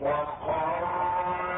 وقال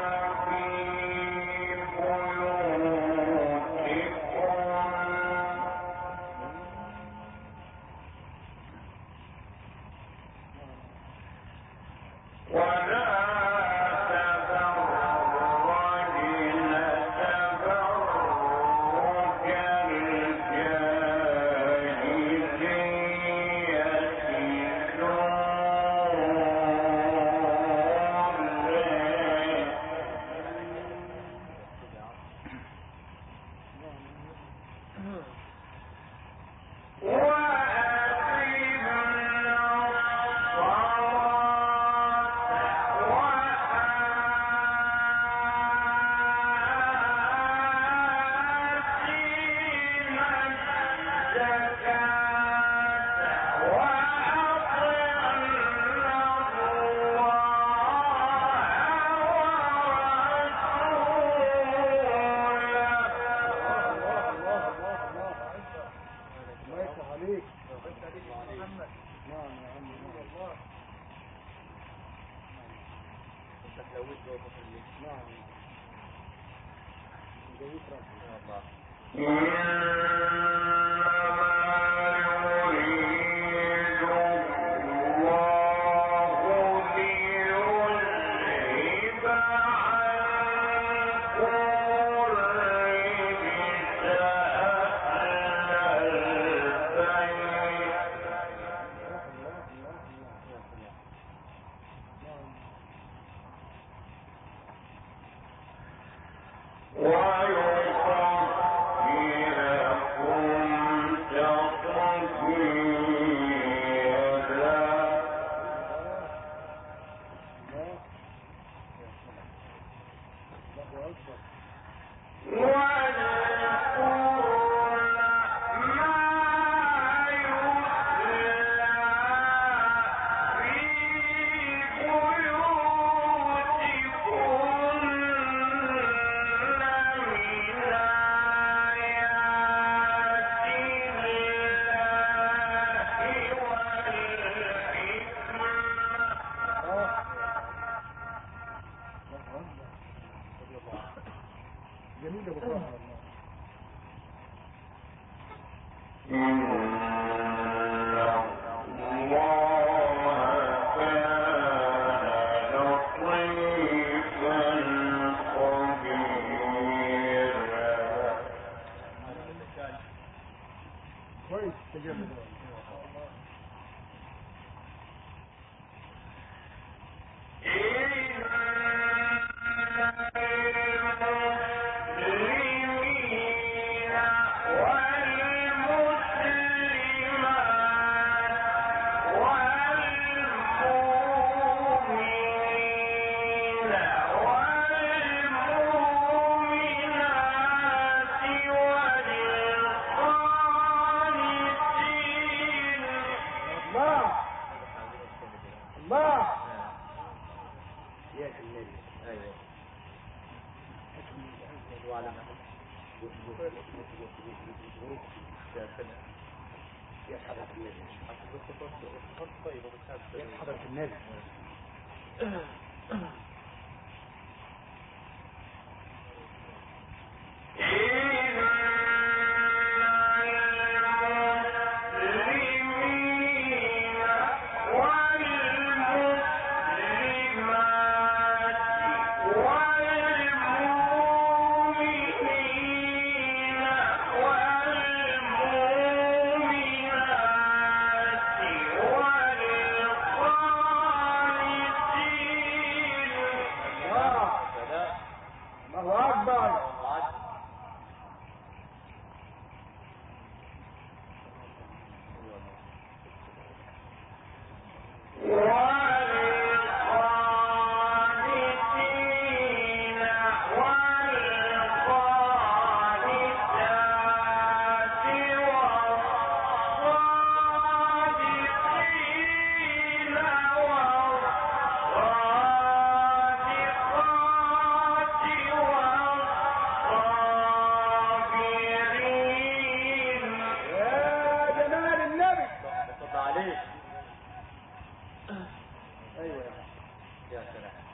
يا سلام.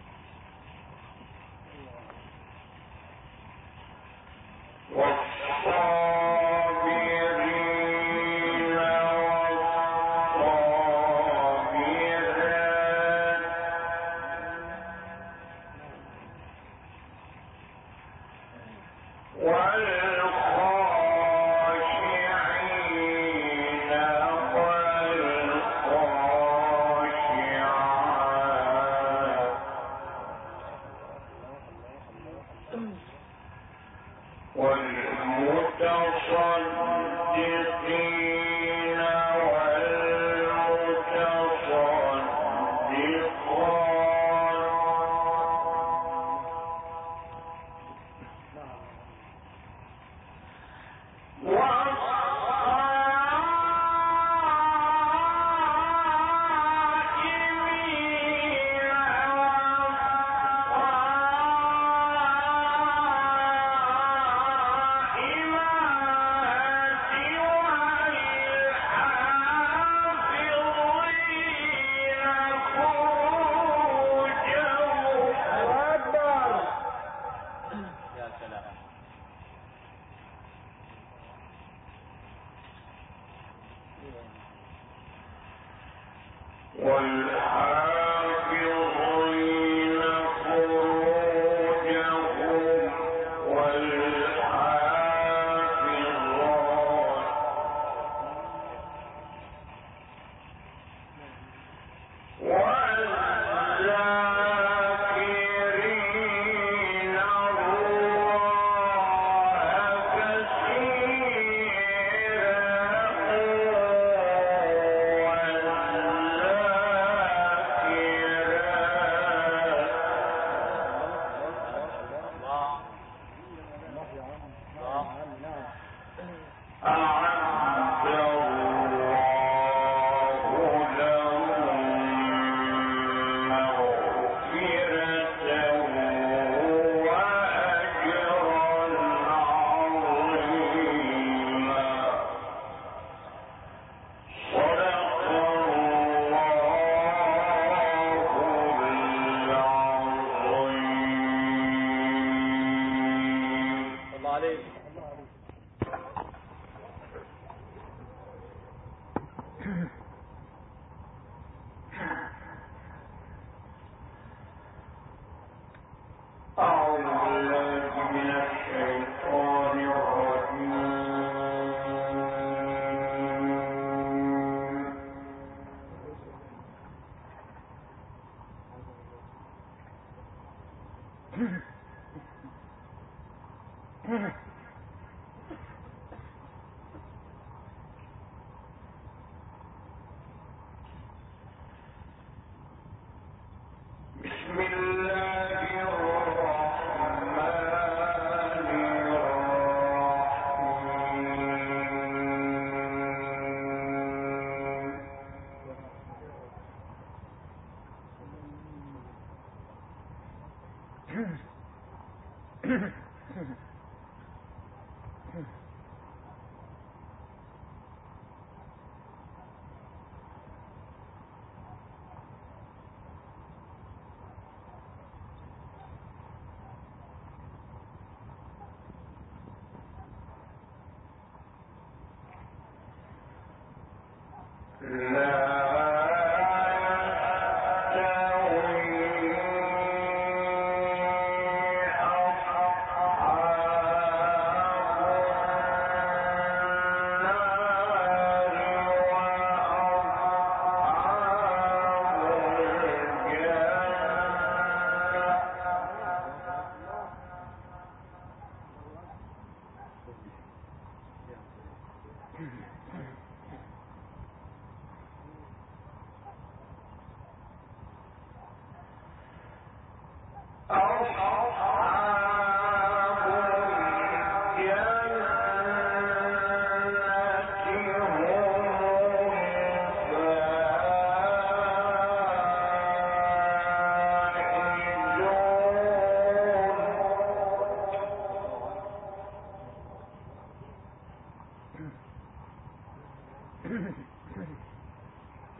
Mm-hmm.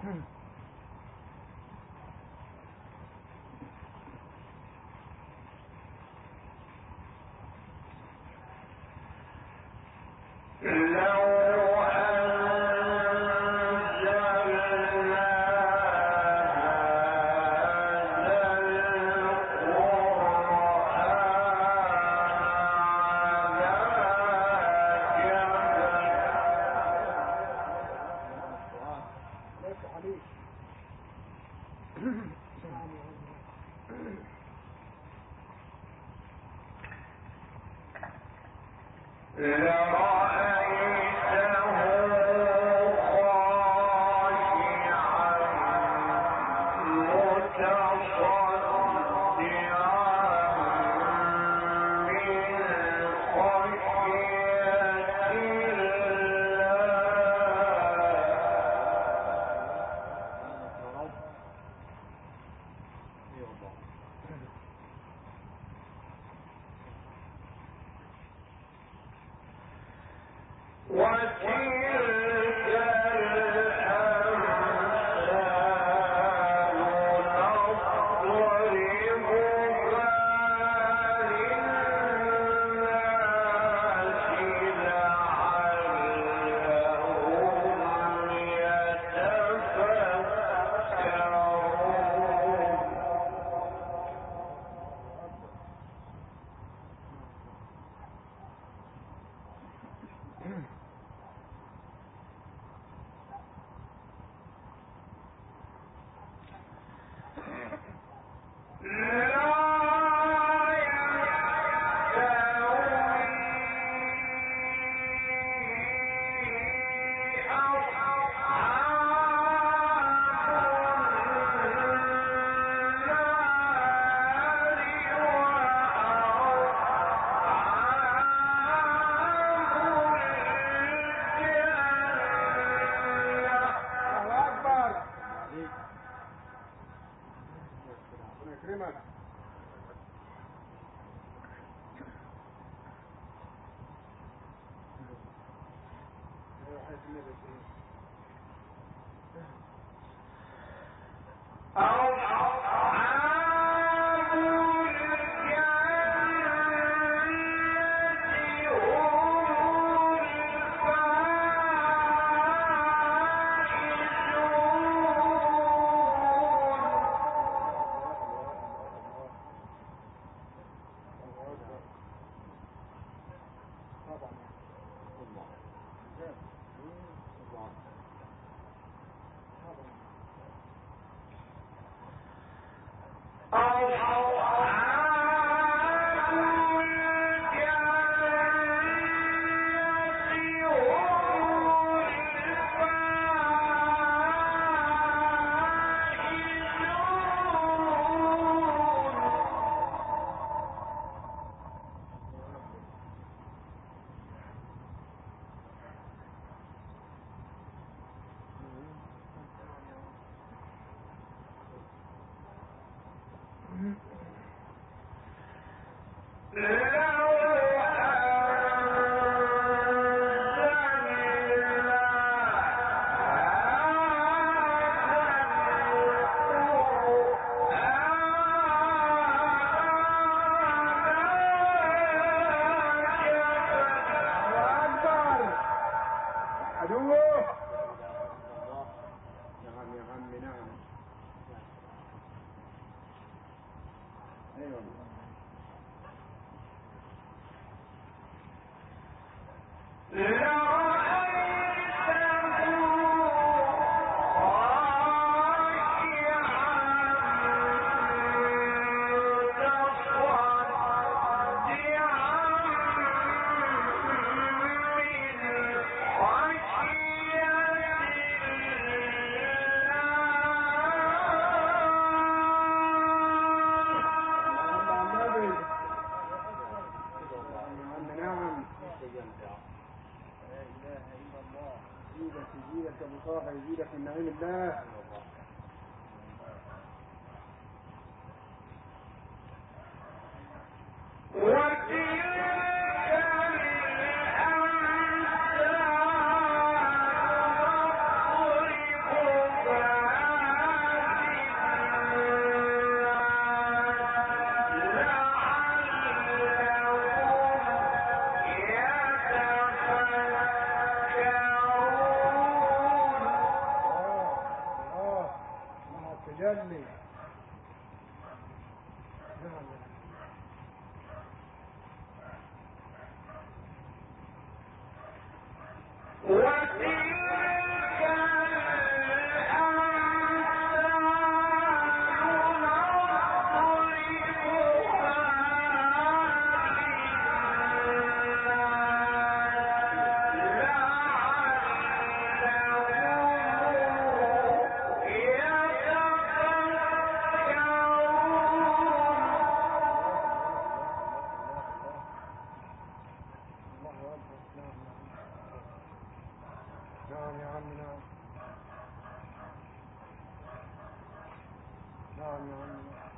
الله نعم نعم يا عم نعم نعم يا عم نعم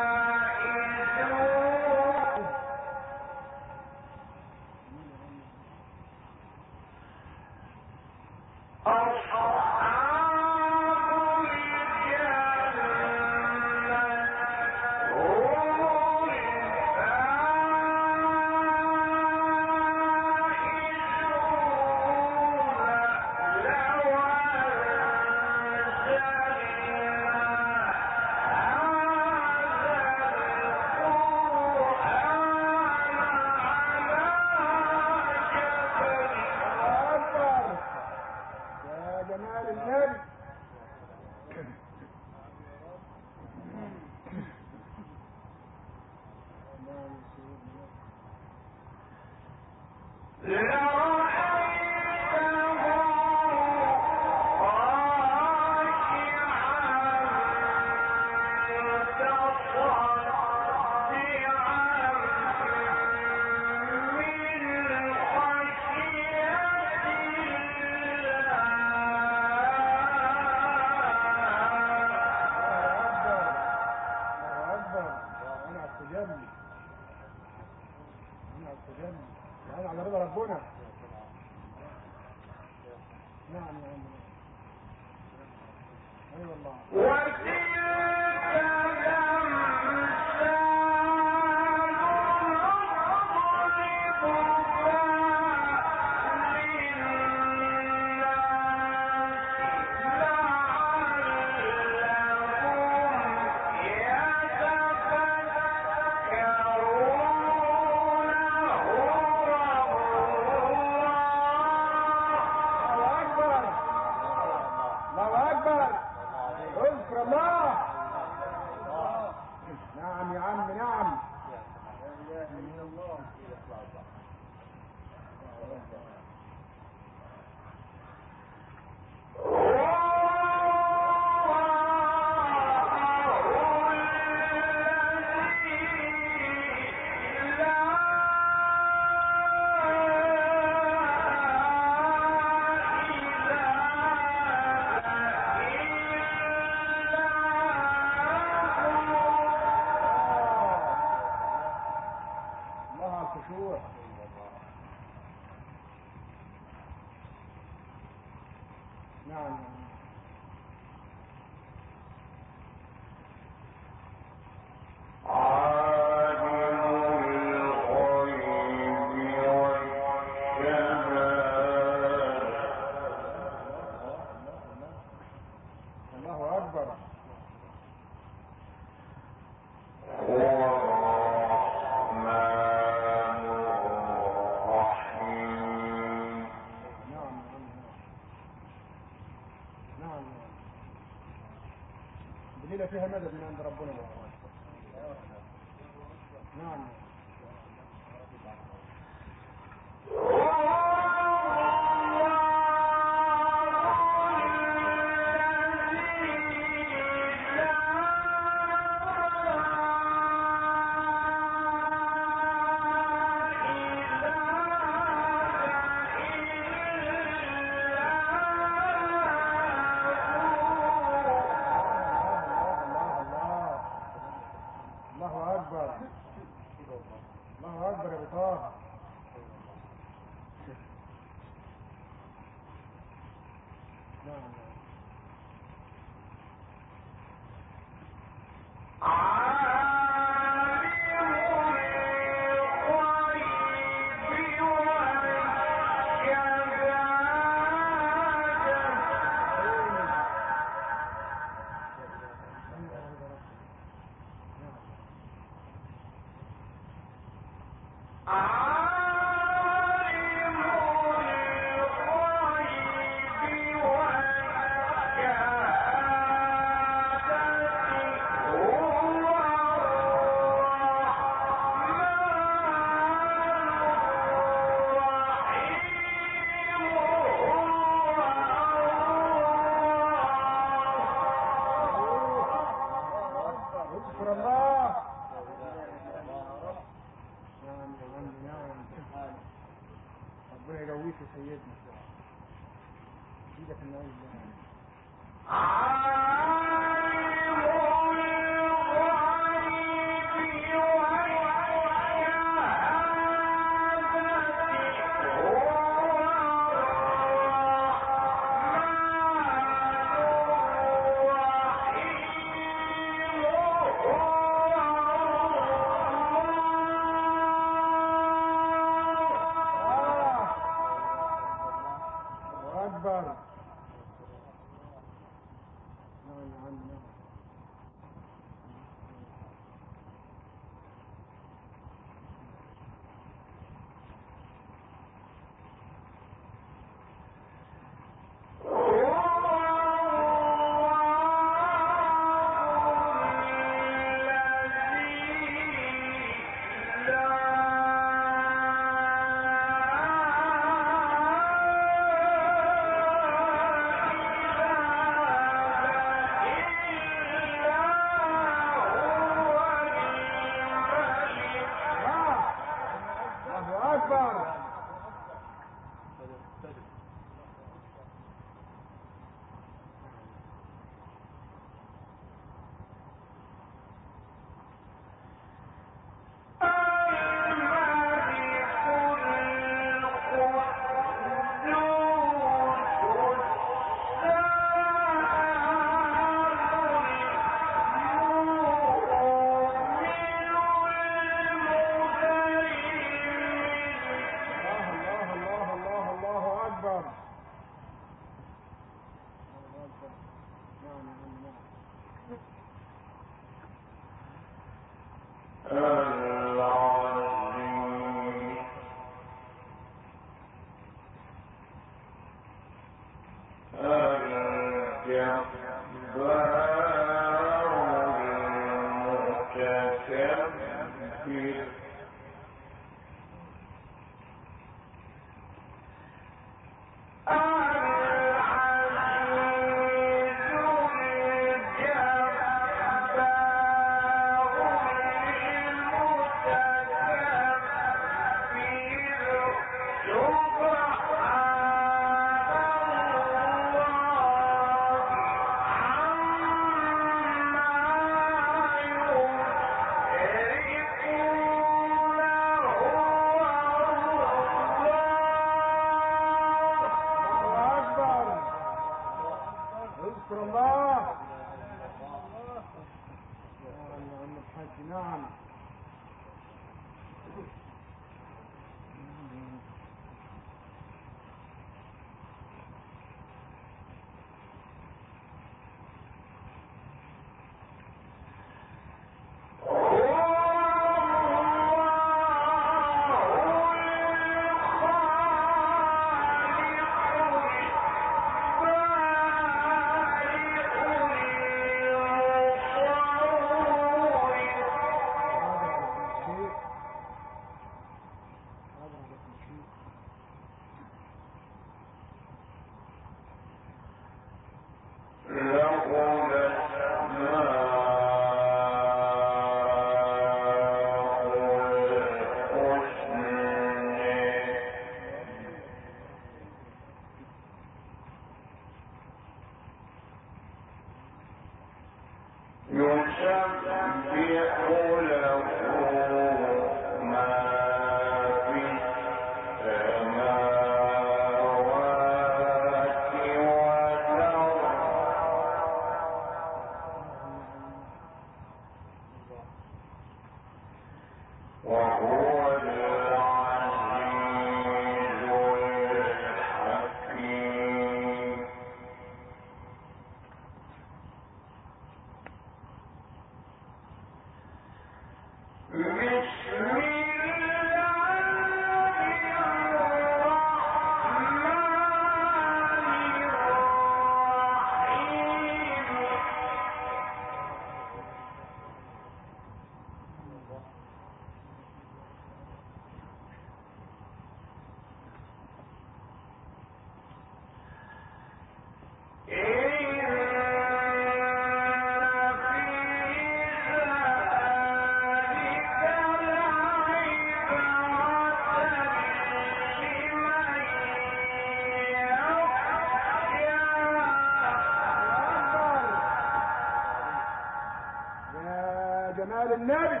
جمال النبي.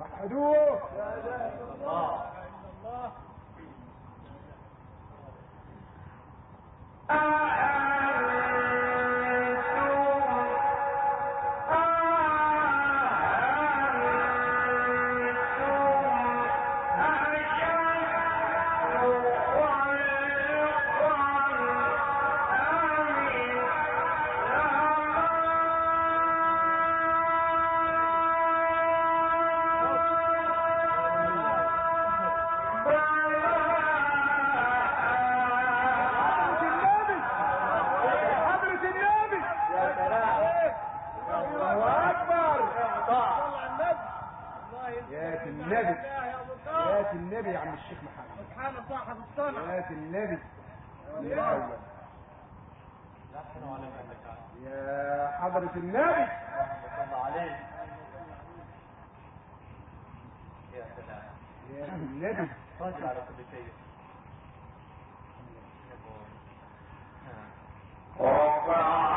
وحدوه لا اله الا الله صحابة النبي النبي رفع